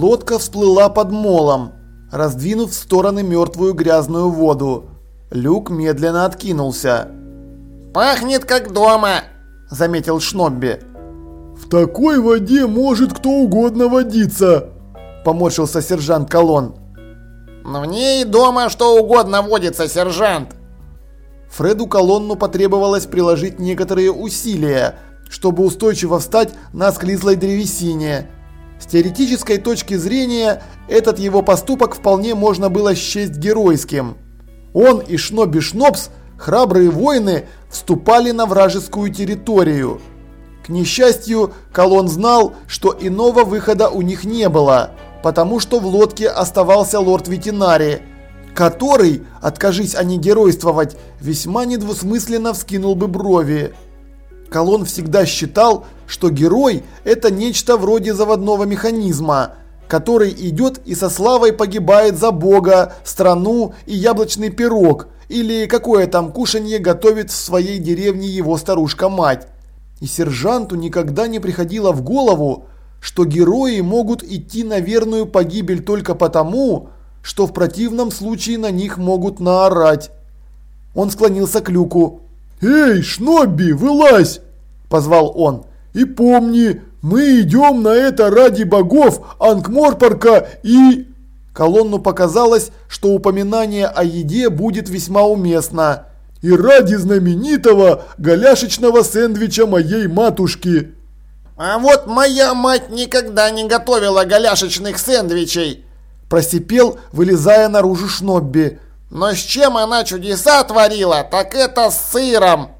Лодка всплыла под молом, раздвинув в стороны мертвую грязную воду. Люк медленно откинулся. «Пахнет как дома», – заметил Шнобби. «В такой воде может кто угодно водиться», – поморщился сержант Колон. «В ней дома что угодно водится, сержант». Фреду Колонну потребовалось приложить некоторые усилия, чтобы устойчиво встать на склизлой древесине. Теоретической точки зрения, этот его поступок вполне можно было счесть геройским. Он и Шноби Шнобс, храбрые воины, вступали на вражескую территорию. К несчастью, Колон знал, что иного выхода у них не было, потому что в лодке оставался лорд Ветинари, который, откажись они геройствовать, весьма недвусмысленно вскинул бы брови. Колон всегда считал, что герой – это нечто вроде заводного механизма, который идет и со славой погибает за Бога, страну и яблочный пирог, или какое там кушанье готовит в своей деревне его старушка-мать. И сержанту никогда не приходило в голову, что герои могут идти на верную погибель только потому, что в противном случае на них могут наорать. Он склонился к люку. «Эй, Шнобби, вылазь!» – позвал он. «И помни, мы идем на это ради богов Ангморпорка и...» Колонну показалось, что упоминание о еде будет весьма уместно. «И ради знаменитого голяшечного сэндвича моей матушки!» «А вот моя мать никогда не готовила голяшечных сэндвичей!» Просипел, вылезая наружу Шнобби. Но с чем она чудеса творила, так это с сыром.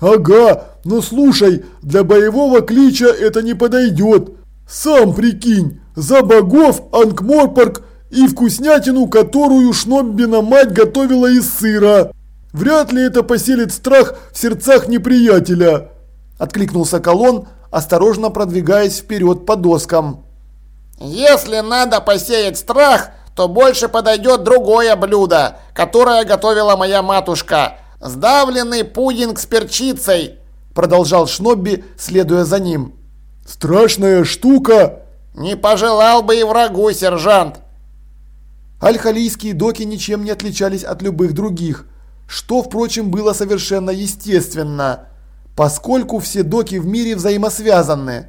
Ага, но слушай, для боевого клича это не подойдет. Сам прикинь, за богов Анкморпорг и вкуснятину, которую Шноббина мать готовила из сыра. Вряд ли это поселит страх в сердцах неприятеля. Откликнулся Колон, осторожно продвигаясь вперед по доскам. Если надо посеять страх, то больше подойдет другое блюдо, которое готовила моя матушка. Сдавленный пудинг с перчицей, продолжал Шнобби, следуя за ним. Страшная штука. Не пожелал бы и врагу, сержант. Альхалийские доки ничем не отличались от любых других, что, впрочем, было совершенно естественно, поскольку все доки в мире взаимосвязаны.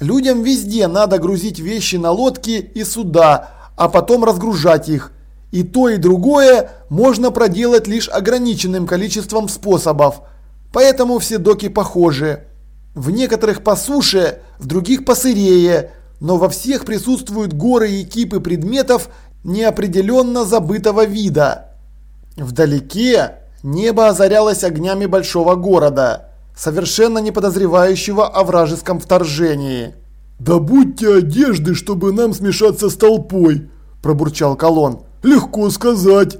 Людям везде надо грузить вещи на лодки и суда, а потом разгружать их. И то, и другое можно проделать лишь ограниченным количеством способов. Поэтому все доки похожи. В некоторых по суше, в других по сырее, но во всех присутствуют горы и кипы предметов неопределенно забытого вида. Вдалеке небо озарялось огнями большого города, совершенно не подозревающего о вражеском вторжении. «Да будьте одежды, чтобы нам смешаться с толпой!» – пробурчал Колон. «Легко сказать!»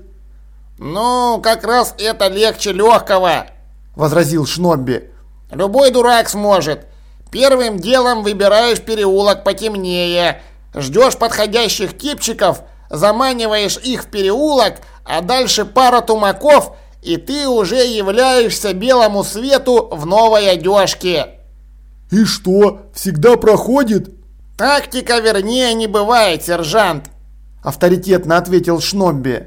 «Ну, как раз это легче легкого!» – возразил Шнобби. «Любой дурак сможет. Первым делом выбираешь переулок потемнее, ждешь подходящих кипчиков, заманиваешь их в переулок, а дальше пара тумаков, и ты уже являешься белому свету в новой одежке!» «И что, всегда проходит?» «Тактика вернее не бывает, сержант!» Авторитетно ответил Шнобби.